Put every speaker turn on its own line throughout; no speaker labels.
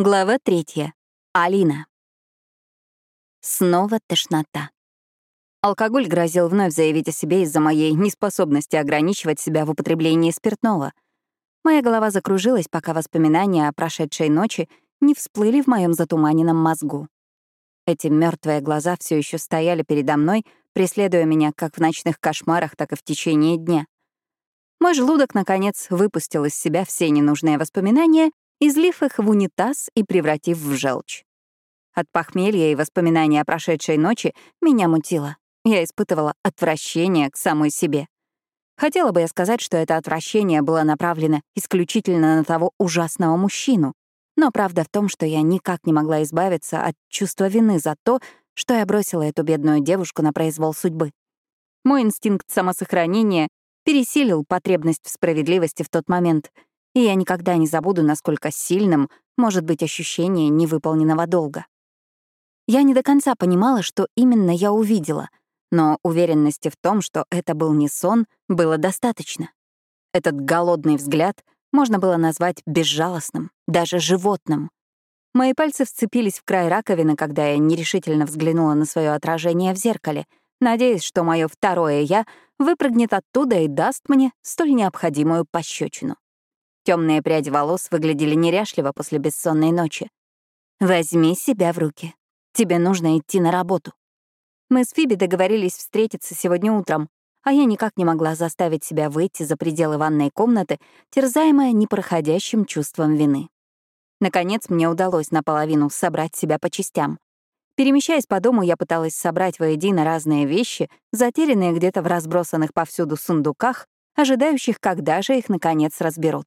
Глава третья. Алина. Снова тошнота. Алкоголь грозил вновь заявить о себе из-за моей неспособности ограничивать себя в употреблении спиртного. Моя голова закружилась, пока воспоминания о прошедшей ночи не всплыли в моем затуманенном мозгу. Эти мертвые глаза все еще стояли передо мной, преследуя меня как в ночных кошмарах, так и в течение дня. Мой желудок, наконец, выпустил из себя все ненужные воспоминания излив их в унитаз и превратив в желчь. От похмелья и воспоминаний о прошедшей ночи меня мутило. Я испытывала отвращение к самой себе. Хотела бы я сказать, что это отвращение было направлено исключительно на того ужасного мужчину, но правда в том, что я никак не могла избавиться от чувства вины за то, что я бросила эту бедную девушку на произвол судьбы. Мой инстинкт самосохранения пересилил потребность в справедливости в тот момент — и я никогда не забуду, насколько сильным может быть ощущение невыполненного долга. Я не до конца понимала, что именно я увидела, но уверенности в том, что это был не сон, было достаточно. Этот голодный взгляд можно было назвать безжалостным, даже животным. Мои пальцы вцепились в край раковины, когда я нерешительно взглянула на свое отражение в зеркале, надеясь, что мое второе «я» выпрыгнет оттуда и даст мне столь необходимую пощечину. Темные пряди волос выглядели неряшливо после бессонной ночи. «Возьми себя в руки. Тебе нужно идти на работу». Мы с Фиби договорились встретиться сегодня утром, а я никак не могла заставить себя выйти за пределы ванной комнаты, терзаемая непроходящим чувством вины. Наконец, мне удалось наполовину собрать себя по частям. Перемещаясь по дому, я пыталась собрать воедино разные вещи, затерянные где-то в разбросанных повсюду сундуках, ожидающих, когда же их, наконец, разберут.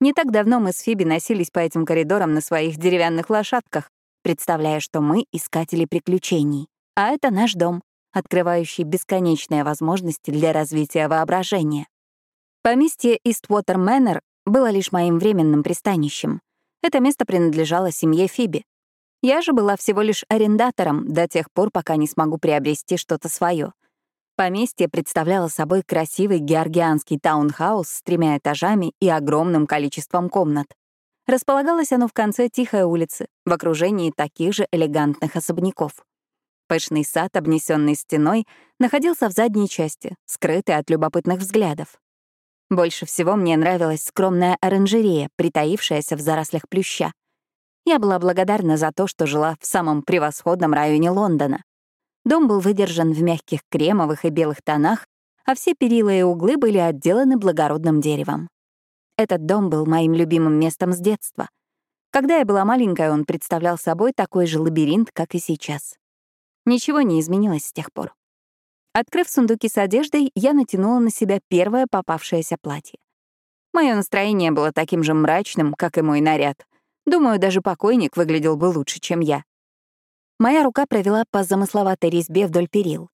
Не так давно мы с Фиби носились по этим коридорам на своих деревянных лошадках, представляя, что мы — искатели приключений. А это наш дом, открывающий бесконечные возможности для развития воображения. Поместье Иствотер Мэннер было лишь моим временным пристанищем. Это место принадлежало семье Фиби. Я же была всего лишь арендатором до тех пор, пока не смогу приобрести что-то свое. Поместье представляло собой красивый георгианский таунхаус с тремя этажами и огромным количеством комнат. Располагалось оно в конце тихой улицы, в окружении таких же элегантных особняков. Пышный сад, обнесенный стеной, находился в задней части, скрытый от любопытных взглядов. Больше всего мне нравилась скромная оранжерея, притаившаяся в зарослях плюща. Я была благодарна за то, что жила в самом превосходном районе Лондона. Дом был выдержан в мягких кремовых и белых тонах, а все перила и углы были отделаны благородным деревом. Этот дом был моим любимым местом с детства. Когда я была маленькая, он представлял собой такой же лабиринт, как и сейчас. Ничего не изменилось с тех пор. Открыв сундуки с одеждой, я натянула на себя первое попавшееся платье. Мое настроение было таким же мрачным, как и мой наряд. Думаю, даже покойник выглядел бы лучше, чем я. Моя рука провела по замысловатой резьбе вдоль перил.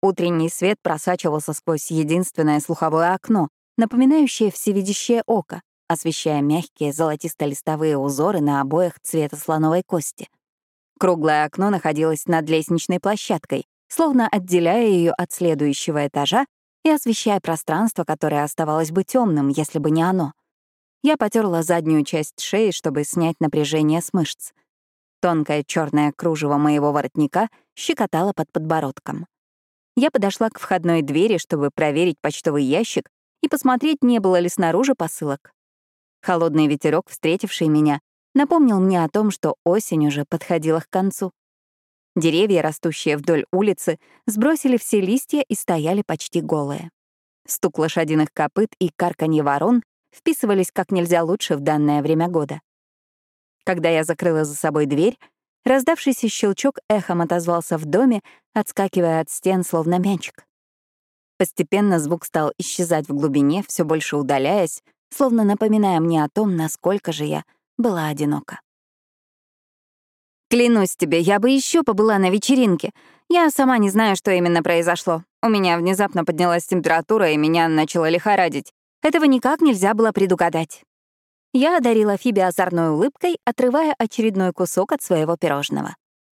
Утренний свет просачивался сквозь единственное слуховое окно, напоминающее всевидящее око, освещая мягкие золотисто-листовые узоры на обоях цвета слоновой кости. Круглое окно находилось над лестничной площадкой, словно отделяя ее от следующего этажа и освещая пространство, которое оставалось бы темным, если бы не оно. Я потерла заднюю часть шеи, чтобы снять напряжение с мышц. Тонкое черное кружево моего воротника щекотало под подбородком. Я подошла к входной двери, чтобы проверить почтовый ящик и посмотреть, не было ли снаружи посылок. Холодный ветерок, встретивший меня, напомнил мне о том, что осень уже подходила к концу. Деревья, растущие вдоль улицы, сбросили все листья и стояли почти голые. Стук лошадиных копыт и карканье ворон вписывались как нельзя лучше в данное время года. Когда я закрыла за собой дверь, раздавшийся щелчок эхом отозвался в доме, отскакивая от стен, словно мячик. Постепенно звук стал исчезать в глубине, все больше удаляясь, словно напоминая мне о том, насколько же я была одинока. «Клянусь тебе, я бы еще побыла на вечеринке. Я сама не знаю, что именно произошло. У меня внезапно поднялась температура, и меня начало лихорадить. Этого никак нельзя было предугадать. Я одарила Фиби озорной улыбкой, отрывая очередной кусок от своего пирожного.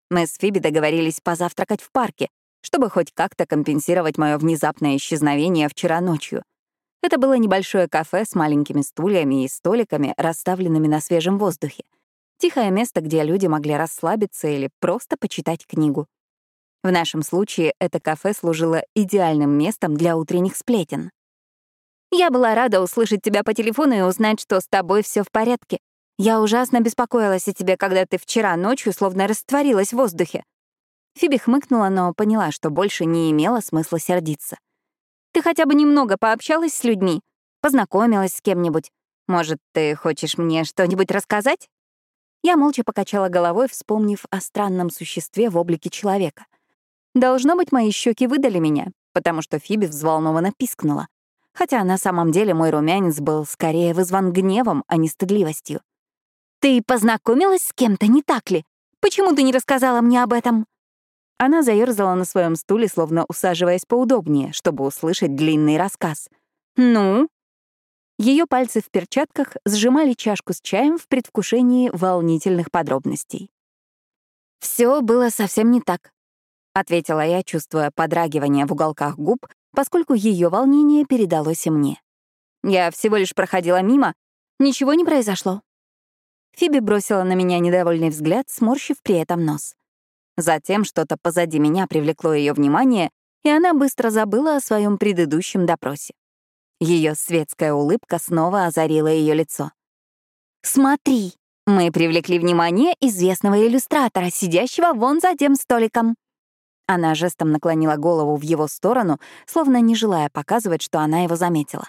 Мы с Фиби договорились позавтракать в парке, чтобы хоть как-то компенсировать мое внезапное исчезновение вчера ночью. Это было небольшое кафе с маленькими стульями и столиками, расставленными на свежем воздухе. Тихое место, где люди могли расслабиться или просто почитать книгу. В нашем случае это кафе служило идеальным местом для утренних сплетен. «Я была рада услышать тебя по телефону и узнать, что с тобой все в порядке. Я ужасно беспокоилась о тебе, когда ты вчера ночью словно растворилась в воздухе». Фиби хмыкнула, но поняла, что больше не имело смысла сердиться. «Ты хотя бы немного пообщалась с людьми? Познакомилась с кем-нибудь? Может, ты хочешь мне что-нибудь рассказать?» Я молча покачала головой, вспомнив о странном существе в облике человека. Должно быть, мои щеки выдали меня, потому что Фиби взволнованно пискнула. Хотя на самом деле мой румянец был скорее вызван гневом, а не стыдливостью. «Ты познакомилась с кем-то, не так ли? Почему ты не рассказала мне об этом?» Она заерзала на своем стуле, словно усаживаясь поудобнее, чтобы услышать длинный рассказ. «Ну, ее пальцы в перчатках сжимали чашку с чаем в предвкушении волнительных подробностей. Все было совсем не так, ответила я, чувствуя подрагивание в уголках губ, поскольку ее волнение передалось и мне. Я всего лишь проходила мимо, ничего не произошло. Фиби бросила на меня недовольный взгляд, сморщив при этом нос. Затем что-то позади меня привлекло ее внимание, и она быстро забыла о своем предыдущем допросе. Ее светская улыбка снова озарила ее лицо. «Смотри, мы привлекли внимание известного иллюстратора, сидящего вон за тем столиком». Она жестом наклонила голову в его сторону, словно не желая показывать, что она его заметила.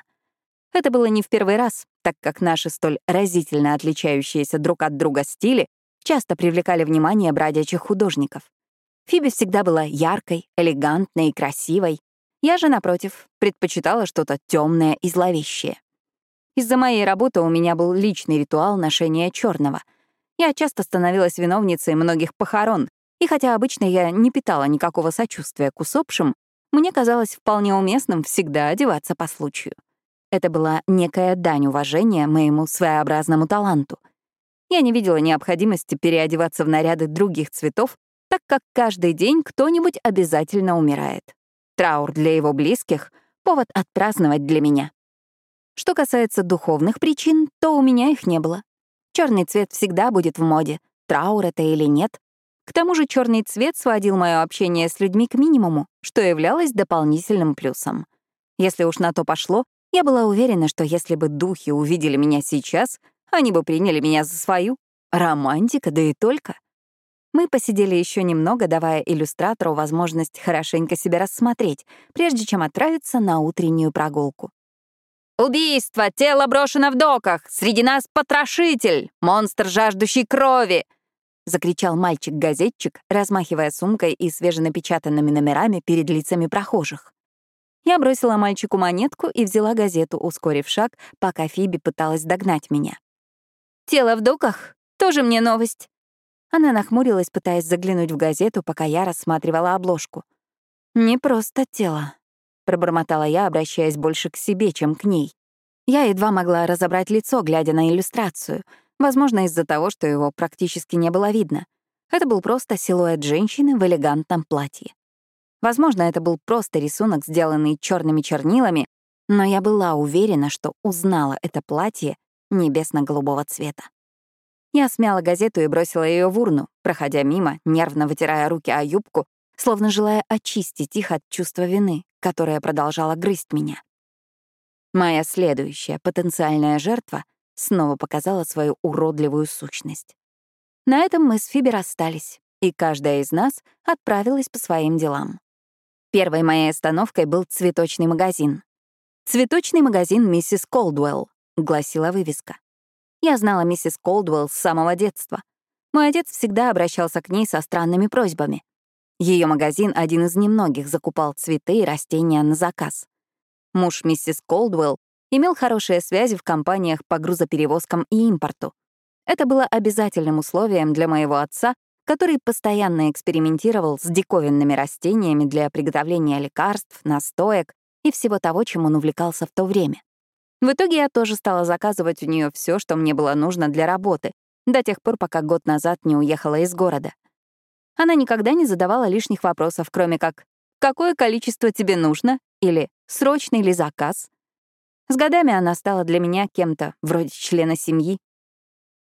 Это было не в первый раз, так как наши столь разительно отличающиеся друг от друга стили часто привлекали внимание бродячих художников. Фиби всегда была яркой, элегантной и красивой, я же, напротив, предпочитала что-то темное и зловещее. Из-за моей работы у меня был личный ритуал ношения черного. Я часто становилась виновницей многих похорон, и хотя обычно я не питала никакого сочувствия к усопшим, мне казалось вполне уместным всегда одеваться по случаю. Это была некая дань уважения моему своеобразному таланту. Я не видела необходимости переодеваться в наряды других цветов, так как каждый день кто-нибудь обязательно умирает. Траур для его близких — повод отпраздновать для меня. Что касается духовных причин, то у меня их не было. Черный цвет всегда будет в моде, траур это или нет. К тому же черный цвет сводил мое общение с людьми к минимуму, что являлось дополнительным плюсом. Если уж на то пошло, я была уверена, что если бы духи увидели меня сейчас, они бы приняли меня за свою. Романтика, да и только. Мы посидели еще немного, давая иллюстратору возможность хорошенько себя рассмотреть, прежде чем отправиться на утреннюю прогулку. «Убийство! Тело брошено в доках! Среди нас потрошитель! Монстр, жаждущий крови!» — закричал мальчик-газетчик, размахивая сумкой и свеженапечатанными номерами перед лицами прохожих. Я бросила мальчику монетку и взяла газету, ускорив шаг, пока Фиби пыталась догнать меня. «Тело в доках? Тоже мне новость. Она нахмурилась, пытаясь заглянуть в газету, пока я рассматривала обложку. «Не просто тело», — пробормотала я, обращаясь больше к себе, чем к ней. Я едва могла разобрать лицо, глядя на иллюстрацию, возможно, из-за того, что его практически не было видно. Это был просто силуэт женщины в элегантном платье. Возможно, это был просто рисунок, сделанный черными чернилами, но я была уверена, что узнала это платье небесно-голубого цвета. Я смяла газету и бросила ее в урну, проходя мимо, нервно вытирая руки о юбку, словно желая очистить их от чувства вины, которое продолжало грызть меня. Моя следующая потенциальная жертва снова показала свою уродливую сущность. На этом мы с Фиби расстались, и каждая из нас отправилась по своим делам. Первой моей остановкой был цветочный магазин. «Цветочный магазин миссис Колдуэлл», — гласила вывеска. Я знала миссис Колдуэлл с самого детства. Мой отец всегда обращался к ней со странными просьбами. Ее магазин один из немногих закупал цветы и растения на заказ. Муж миссис Колдуэлл имел хорошие связи в компаниях по грузоперевозкам и импорту. Это было обязательным условием для моего отца, который постоянно экспериментировал с диковинными растениями для приготовления лекарств, настоек и всего того, чем он увлекался в то время. В итоге я тоже стала заказывать у нее все, что мне было нужно для работы, до тех пор, пока год назад не уехала из города. Она никогда не задавала лишних вопросов, кроме как «Какое количество тебе нужно?» или «Срочный ли заказ?». С годами она стала для меня кем-то, вроде члена семьи.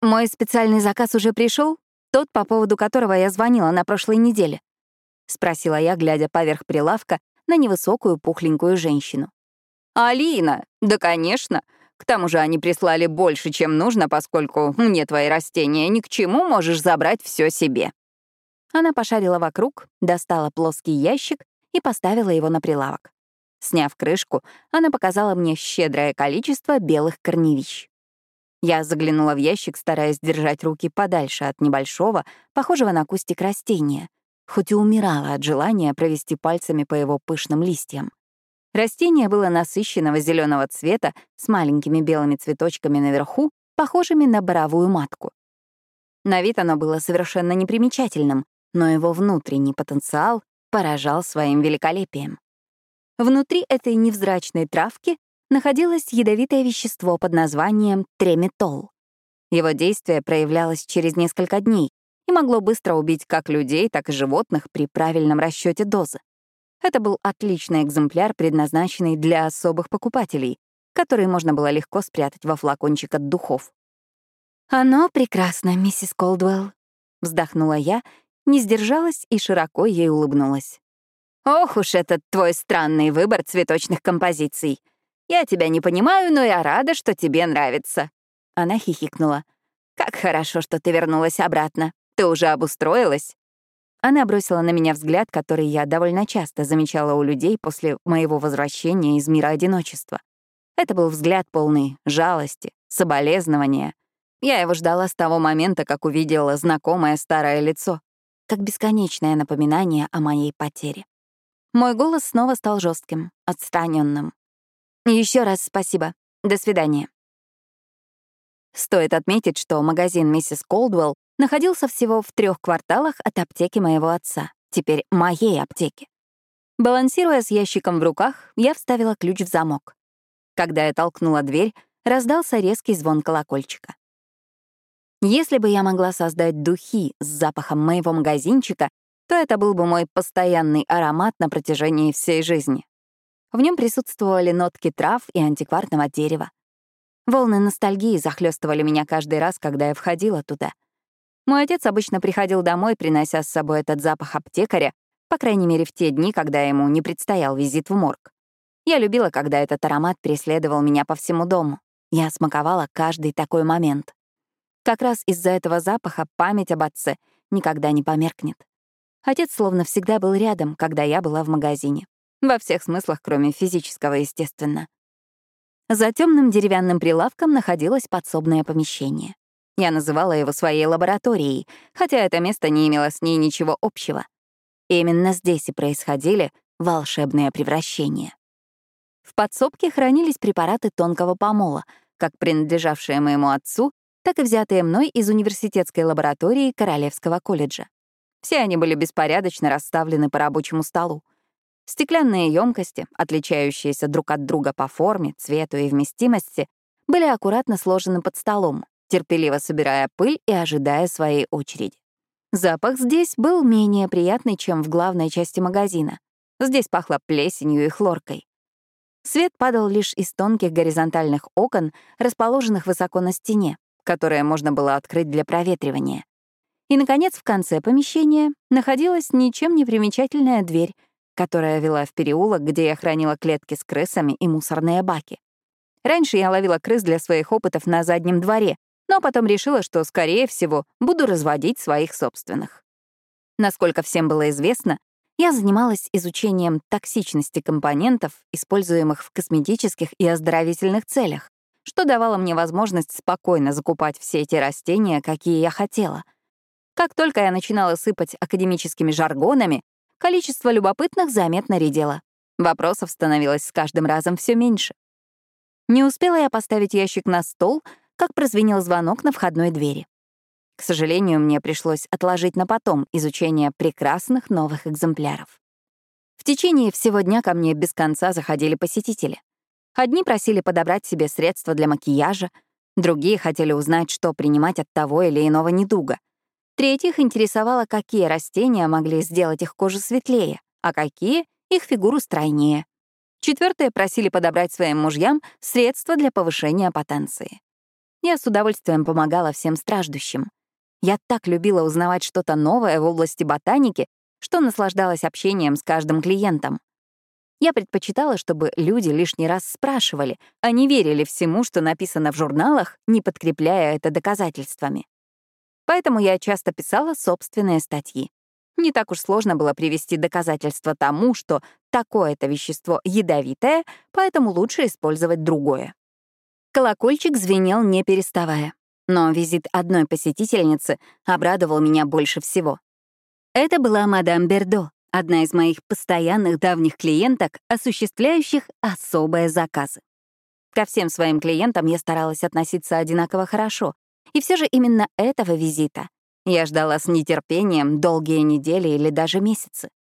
Мой специальный заказ уже пришел, тот, по поводу которого я звонила на прошлой неделе. Спросила я, глядя поверх прилавка на невысокую пухленькую женщину. «Алина, да, конечно. К тому же они прислали больше, чем нужно, поскольку мне твои растения ни к чему, можешь забрать все себе». Она пошарила вокруг, достала плоский ящик и поставила его на прилавок. Сняв крышку, она показала мне щедрое количество белых корневищ. Я заглянула в ящик, стараясь держать руки подальше от небольшого, похожего на кустик растения, хоть и умирала от желания провести пальцами по его пышным листьям. Растение было насыщенного зеленого цвета с маленькими белыми цветочками наверху, похожими на боровую матку. На вид оно было совершенно непримечательным, но его внутренний потенциал поражал своим великолепием. Внутри этой невзрачной травки находилось ядовитое вещество под названием треметол. Его действие проявлялось через несколько дней и могло быстро убить как людей, так и животных при правильном расчете дозы. Это был отличный экземпляр, предназначенный для особых покупателей, который можно было легко спрятать во флакончик от духов. «Оно прекрасно, миссис Колдуэлл», — вздохнула я, не сдержалась и широко ей улыбнулась. «Ох уж этот твой странный выбор цветочных композиций. Я тебя не понимаю, но я рада, что тебе нравится». Она хихикнула. «Как хорошо, что ты вернулась обратно. Ты уже обустроилась?» Она бросила на меня взгляд, который я довольно часто замечала у людей после моего возвращения из мира одиночества. Это был взгляд полный жалости, соболезнования. Я его ждала с того момента, как увидела знакомое старое лицо, как бесконечное напоминание о моей потере. Мой голос снова стал жестким, отстраненным. Еще раз спасибо. До свидания. Стоит отметить, что магазин миссис Колдуэлл находился всего в трех кварталах от аптеки моего отца, теперь моей аптеки. Балансируя с ящиком в руках, я вставила ключ в замок. Когда я толкнула дверь, раздался резкий звон колокольчика. Если бы я могла создать духи с запахом моего магазинчика, то это был бы мой постоянный аромат на протяжении всей жизни. В нем присутствовали нотки трав и антикварного дерева. Волны ностальгии захлестывали меня каждый раз, когда я входила туда — мой отец обычно приходил домой, принося с собой этот запах аптекаря, по крайней мере, в те дни, когда ему не предстоял визит в морг. Я любила, когда этот аромат преследовал меня по всему дому. Я смаковала каждый такой момент. Как раз из-за этого запаха память об отце никогда не померкнет. Отец словно всегда был рядом, когда я была в магазине. Во всех смыслах, кроме физического, естественно. За темным деревянным прилавком находилось подсобное помещение. Я называла его своей лабораторией, хотя это место не имело с ней ничего общего. Именно здесь и происходили волшебные превращения. В подсобке хранились препараты тонкого помола, как принадлежавшие моему отцу, так и взятые мной из университетской лаборатории Королевского колледжа. Все они были беспорядочно расставлены по рабочему столу. Стеклянные емкости, отличающиеся друг от друга по форме, цвету и вместимости, были аккуратно сложены под столом, терпеливо собирая пыль и ожидая своей очереди. Запах здесь был менее приятный, чем в главной части магазина. Здесь пахло плесенью и хлоркой. Свет падал лишь из тонких горизонтальных окон, расположенных высоко на стене, которые можно было открыть для проветривания. И, наконец, в конце помещения находилась ничем не примечательная дверь, которая вела в переулок, где я хранила клетки с крысами и мусорные баки. Раньше я ловила крыс для своих опытов на заднем дворе, но потом решила, что, скорее всего, буду разводить своих собственных. Насколько всем было известно, я занималась изучением токсичности компонентов, используемых в косметических и оздоровительных целях, что давало мне возможность спокойно закупать все эти растения, какие я хотела. Как только я начинала сыпать академическими жаргонами, количество любопытных заметно редело. Вопросов становилось с каждым разом все меньше. Не успела я поставить ящик на стол, как прозвенел звонок на входной двери. К сожалению, мне пришлось отложить на потом изучение прекрасных новых экземпляров. В течение всего дня ко мне без конца заходили посетители. Одни просили подобрать себе средства для макияжа, другие хотели узнать, что принимать от того или иного недуга. Третьих интересовало, какие растения могли сделать их кожу светлее, а какие — их фигуру стройнее. Четвертые просили подобрать своим мужьям средства для повышения потенции. Я с удовольствием помогала всем страждущим. Я так любила узнавать что-то новое в области ботаники, что наслаждалась общением с каждым клиентом. Я предпочитала, чтобы люди лишний раз спрашивали, а не верили всему, что написано в журналах, не подкрепляя это доказательствами. Поэтому я часто писала собственные статьи. Не так уж сложно было привести доказательства тому, что такое-то вещество ядовитое, поэтому лучше использовать другое. Колокольчик звенел не переставая, но визит одной посетительницы обрадовал меня больше всего. Это была мадам Бердо, одна из моих постоянных давних клиенток, осуществляющих особые заказы. Ко всем своим клиентам я старалась относиться одинаково хорошо, и все же именно этого визита я ждала с нетерпением долгие недели или даже месяцы.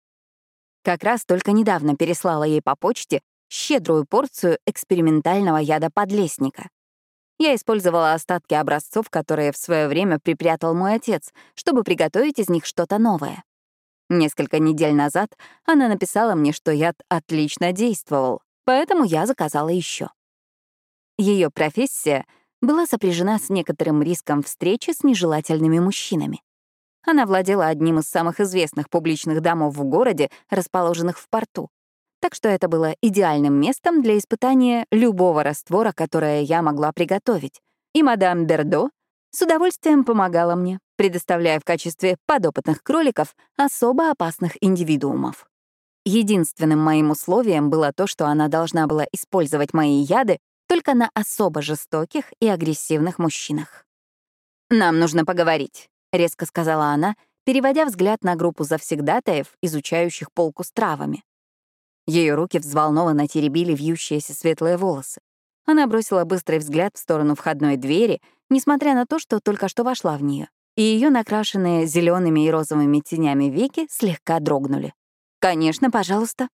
Как раз только недавно переслала ей по почте щедрую порцию экспериментального яда подлесника. Я использовала остатки образцов, которые в свое время припрятал мой отец, чтобы приготовить из них что-то новое. Несколько недель назад она написала мне, что яд отлично действовал, поэтому я заказала еще. Ее профессия была сопряжена с некоторым риском встречи с нежелательными мужчинами. Она владела одним из самых известных публичных домов в городе, расположенных в порту. Так что это было идеальным местом для испытания любого раствора, которое я могла приготовить. И мадам Бердо с удовольствием помогала мне, предоставляя в качестве подопытных кроликов особо опасных индивидуумов. Единственным моим условием было то, что она должна была использовать мои яды только на особо жестоких и агрессивных мужчинах. «Нам нужно поговорить», — резко сказала она, переводя взгляд на группу завсегдатаев, изучающих полку с травами. Ее руки взволнованно теребили вьющиеся светлые волосы. Она бросила быстрый взгляд в сторону входной двери, несмотря на то, что только что вошла в нее, и ее накрашенные зелеными и розовыми тенями веки слегка дрогнули. «Конечно, пожалуйста».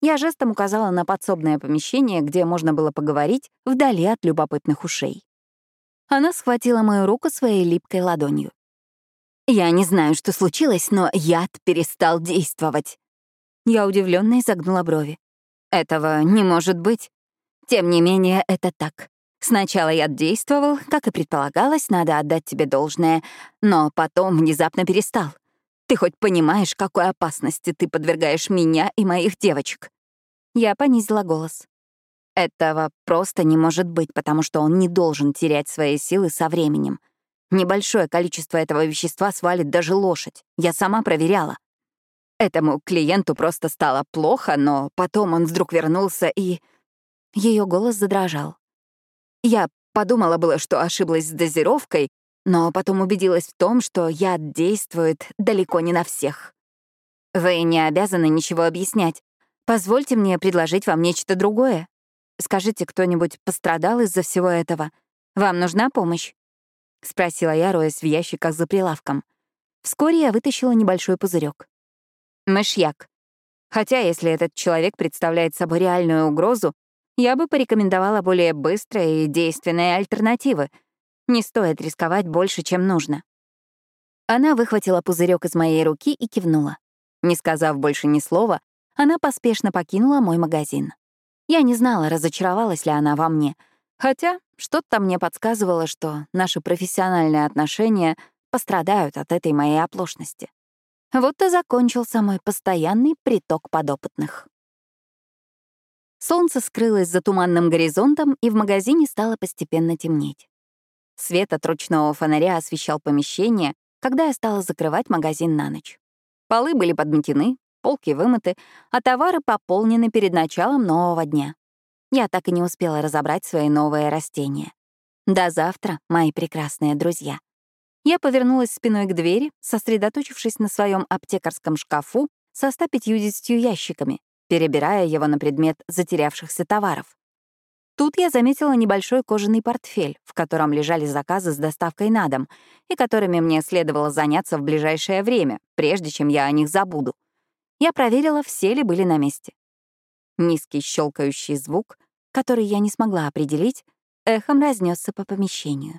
Я жестом указала на подсобное помещение, где можно было поговорить вдали от любопытных ушей. Она схватила мою руку своей липкой ладонью. «Я не знаю, что случилось, но яд перестал действовать». Я удивленно изогнула брови. «Этого не может быть. Тем не менее, это так. Сначала яд действовал, как и предполагалось, надо отдать тебе должное, но потом внезапно перестал. Ты хоть понимаешь, какой опасности ты подвергаешь меня и моих девочек?» Я понизила голос. Этого просто не может быть, потому что он не должен терять свои силы со временем. Небольшое количество этого вещества свалит даже лошадь. Я сама проверяла. Этому клиенту просто стало плохо, но потом он вдруг вернулся и... Ее голос задрожал. Я подумала было, что ошиблась с дозировкой, но потом убедилась в том, что яд действует далеко не на всех. Вы не обязаны ничего объяснять. Позвольте мне предложить вам нечто другое. Скажите, кто-нибудь пострадал из-за всего этого? Вам нужна помощь? — спросила я, роясь в ящиках за прилавком. Вскоре я вытащила небольшой пузырек. Мышьяк. Хотя, если этот человек представляет собой реальную угрозу, я бы порекомендовала более быстрые и действенные альтернативы. Не стоит рисковать больше, чем нужно. Она выхватила пузырек из моей руки и кивнула. Не сказав больше ни слова, она поспешно покинула мой магазин. Я не знала, разочаровалась ли она во мне — Хотя что-то мне подсказывало, что наши профессиональные отношения пострадают от этой моей оплошности. Вот и закончился мой постоянный приток подопытных. Солнце скрылось за туманным горизонтом, и в магазине стало постепенно темнеть. Свет от ручного фонаря освещал помещение, когда я стала закрывать магазин на ночь. Полы были подметены, полки вымыты, а товары пополнены перед началом нового дня. Я так и не успела разобрать свои новые растения. До завтра, мои прекрасные друзья. Я повернулась спиной к двери, сосредоточившись на своем аптекарском шкафу со 150 ящиками, перебирая его на предмет затерявшихся товаров. Тут я заметила небольшой кожаный портфель, в котором лежали заказы с доставкой на дом, и которыми мне следовало заняться в ближайшее время, прежде чем я о них забуду. Я проверила, все ли были на месте. Низкий щелкающий звук, который я не смогла определить, эхом разнесся по помещению.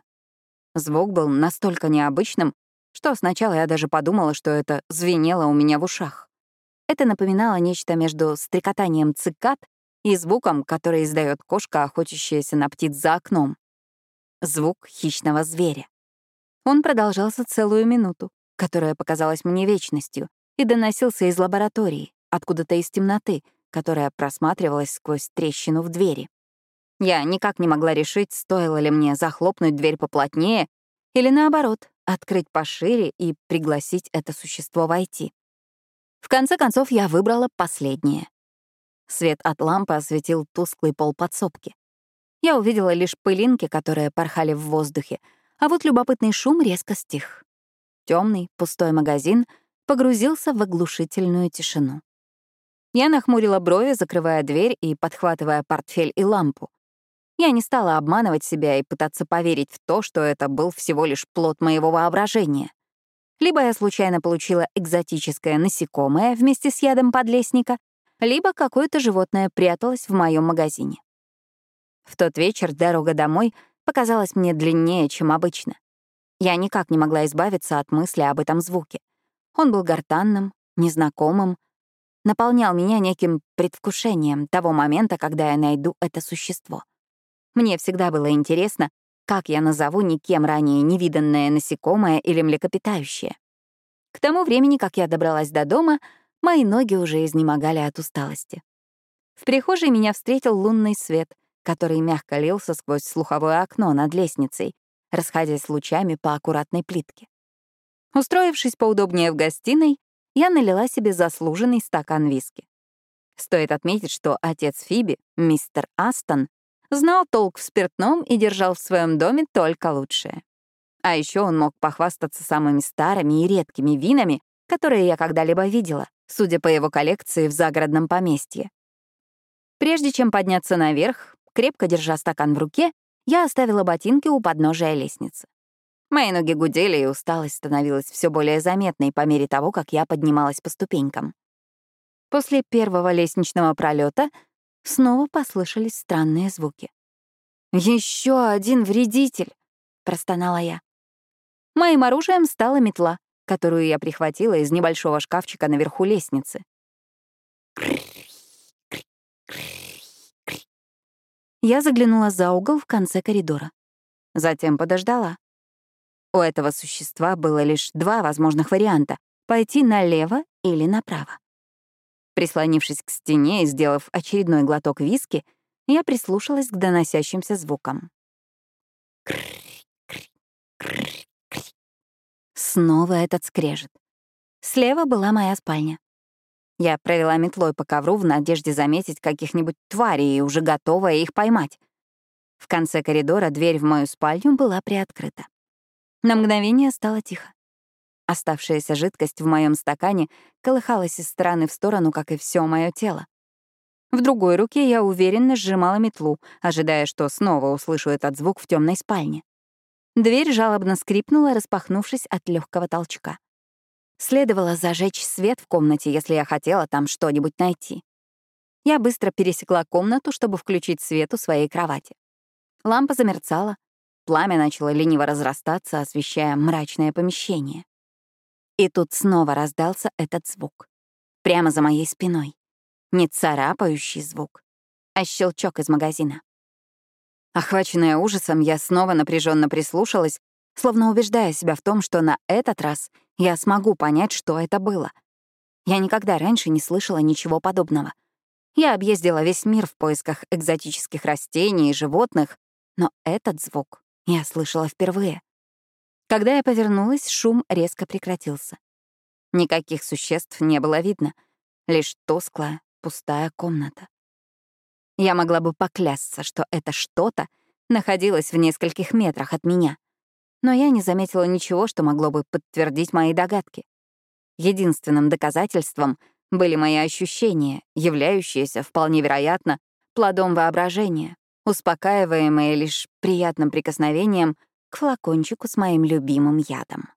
Звук был настолько необычным, что сначала я даже подумала, что это звенело у меня в ушах. Это напоминало нечто между стрекотанием цикад и звуком, который издает кошка, охотящаяся на птиц за окном. звук хищного зверя. Он продолжался целую минуту, которая показалась мне вечностью, и доносился из лаборатории, откуда-то из темноты, которая просматривалась сквозь трещину в двери. Я никак не могла решить, стоило ли мне захлопнуть дверь поплотнее или, наоборот, открыть пошире и пригласить это существо войти. В конце концов, я выбрала последнее. Свет от лампы осветил тусклый пол подсобки. Я увидела лишь пылинки, которые порхали в воздухе, а вот любопытный шум резко стих. Темный, пустой магазин погрузился в оглушительную тишину. Я нахмурила брови, закрывая дверь и подхватывая портфель и лампу. Я не стала обманывать себя и пытаться поверить в то, что это был всего лишь плод моего воображения. Либо я случайно получила экзотическое насекомое вместе с ядом подлесника, либо какое-то животное пряталось в моем магазине. В тот вечер дорога домой показалась мне длиннее, чем обычно. Я никак не могла избавиться от мысли об этом звуке. Он был гортанным, незнакомым, наполнял меня неким предвкушением того момента, когда я найду это существо. Мне всегда было интересно, как я назову никем ранее невиданное насекомое или млекопитающее. К тому времени, как я добралась до дома, мои ноги уже изнемогали от усталости. В прихожей меня встретил лунный свет, который мягко лился сквозь слуховое окно над лестницей, расходясь лучами по аккуратной плитке. Устроившись поудобнее в гостиной, я налила себе заслуженный стакан виски. Стоит отметить, что отец Фиби, мистер Астон, знал толк в спиртном и держал в своем доме только лучшее. А еще он мог похвастаться самыми старыми и редкими винами, которые я когда-либо видела, судя по его коллекции в загородном поместье. Прежде чем подняться наверх, крепко держа стакан в руке, я оставила ботинки у подножия лестницы. Мои ноги гудели, и усталость становилась все более заметной по мере того, как я поднималась по ступенькам. После первого лестничного пролета снова послышались странные звуки. Еще один вредитель!» — простонала я. Моим оружием стала метла, которую я прихватила из небольшого шкафчика наверху лестницы. Я заглянула за угол в конце коридора. Затем подождала. У этого существа было лишь два возможных варианта — пойти налево или направо. Прислонившись к стене и сделав очередной глоток виски, я прислушалась к доносящимся звукам. Снова этот скрежет. Слева была моя спальня. Я провела метлой по ковру в надежде заметить каких-нибудь тварей и уже готовая их поймать. В конце коридора дверь в мою спальню была приоткрыта. На мгновение стало тихо. Оставшаяся жидкость в моем стакане колыхалась из стороны в сторону, как и все мое тело. В другой руке я уверенно сжимала метлу, ожидая, что снова услышу этот звук в темной спальне. Дверь жалобно скрипнула, распахнувшись от легкого толчка. Следовало зажечь свет в комнате, если я хотела там что-нибудь найти. Я быстро пересекла комнату, чтобы включить свет у своей кровати. Лампа замерцала, пламя начало лениво разрастаться, освещая мрачное помещение. И тут снова раздался этот звук. Прямо за моей спиной. Не царапающий звук, а щелчок из магазина. Охваченная ужасом, я снова напряженно прислушалась, словно убеждая себя в том, что на этот раз я смогу понять, что это было. Я никогда раньше не слышала ничего подобного. Я объездила весь мир в поисках экзотических растений и животных, но этот звук я слышала впервые. Когда я повернулась, шум резко прекратился. Никаких существ не было видно, лишь тусклая, пустая комната. Я могла бы поклясться, что это что-то находилось в нескольких метрах от меня. Но я не заметила ничего, что могло бы подтвердить мои догадки. Единственным доказательством были мои ощущения, являющиеся, вполне вероятно, плодом воображения, успокаиваемые лишь приятным прикосновением к флакончику с моим любимым ядом.